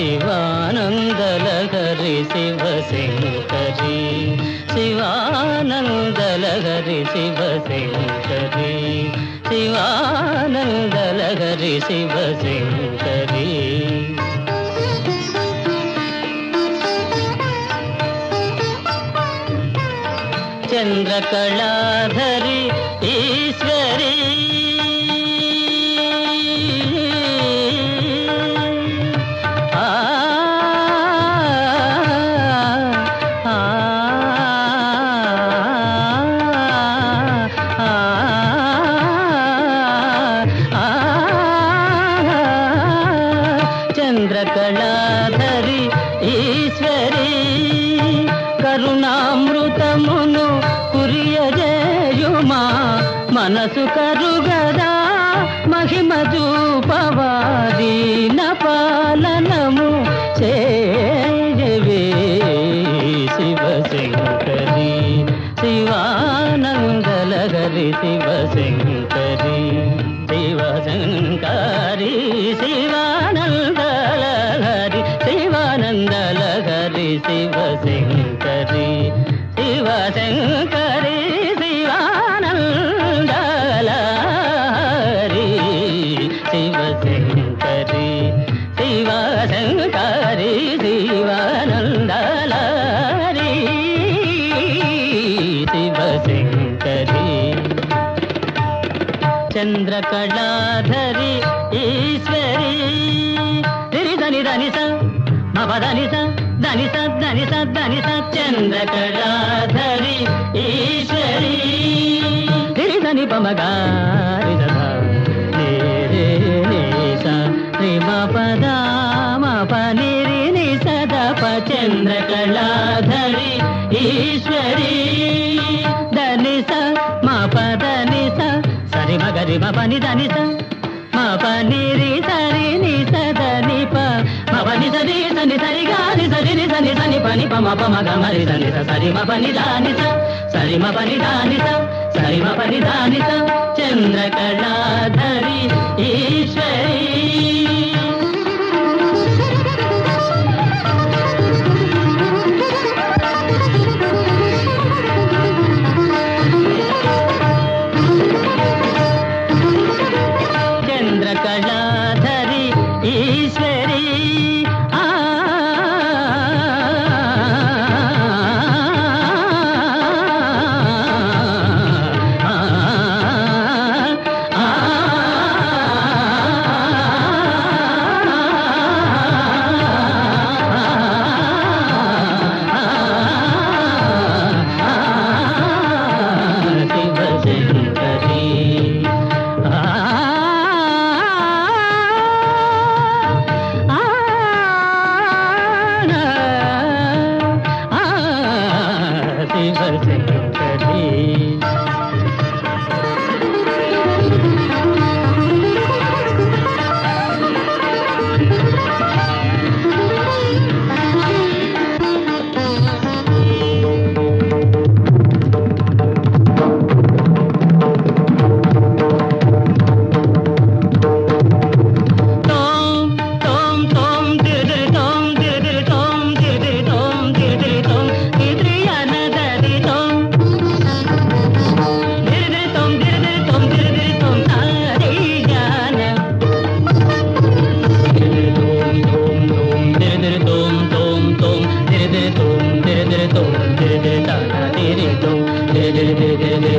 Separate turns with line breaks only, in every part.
శివానందలహరి శివశంకరీ శివానందలహరి శివశంకరీ శివానందలహరి శివశంకరీ చంద్రకళాధరి ఈశ్వరీ కరుణామృతమును కురియజేయుమా. మనసు కరుగదా మహిమ చూపవాదీన పాలనము చేయవే. శివశంకరి శివానందలహరి శివశంకరి శివశంకరి శివా శివశంకరి శివానందలహరి. శివశంకరి శివశంకరి శివానందలహరి. శివశంకరి. చంద్రకళాధరి ఈశ్వరి. తిరి దని దని స మప దని స దని సద్దని సద్దని స ఈశ్వరి. తిరి దని పమగారి సధ ని చంద్రకళాధరి ఈశ్వరి. దని స మ ప సరి మ దని స రి సరి ని ప సరి స పని పమ పమ గమరి దనిత సరిమ పని దానిత సరిమ పని దానిత సరిమ పని దానిత చంద్రకళాధరి ఈశ్వరి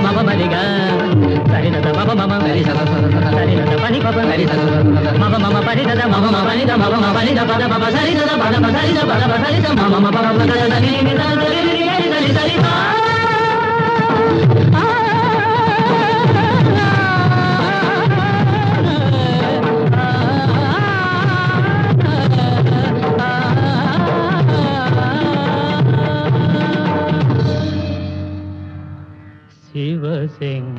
మమ పమ మరిగా సరి మమ పమ మమ
సరి సద సద సద
సరి సద పని పమ
సరి సద సద సద
మమ మమ పరి సద మమ మమ పని ద మమ మమ పని ద పద పద సరి పద పద సరి పద పద సరి మమ మమ పద పద సరి ని ద సరి शिवसिंकरी